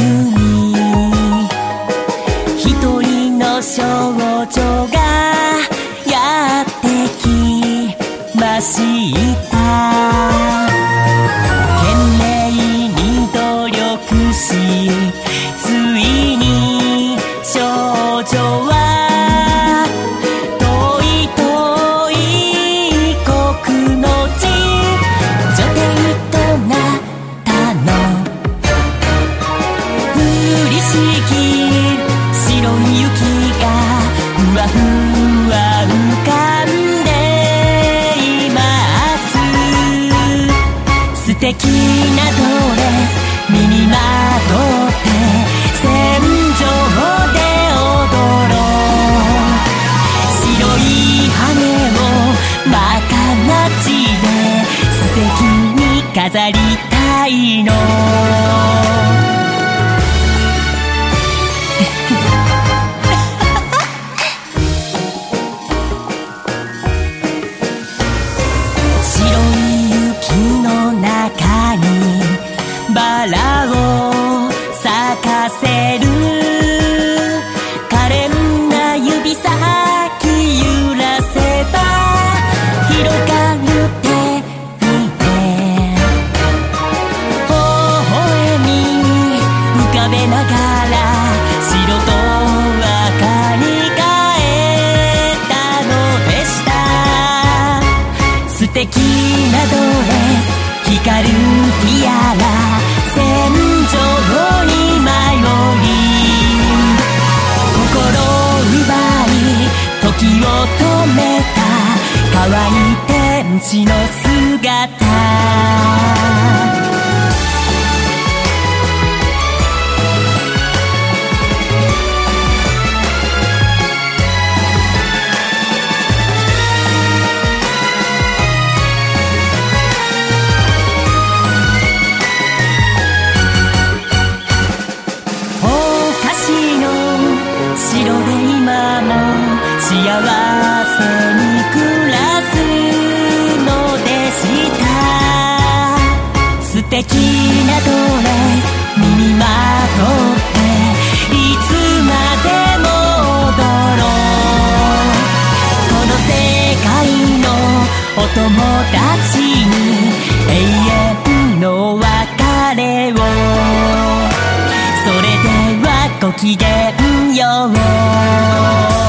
に一人の少女がやってきました。なドレス身にまとって戦場で踊ろう。白い羽を真っ赤な血で素敵に飾りたいの。浮かべながら白と赤に変えたのでした素敵なドレス。光るティアラ。戦場に舞い降り心奪い時を止めた。可愛い天使の姿幸せに暮らすのでした素敵なドレス身にまとっていつまでも踊ろうこの世界のお友達に永遠の別れをそれではごきげんよう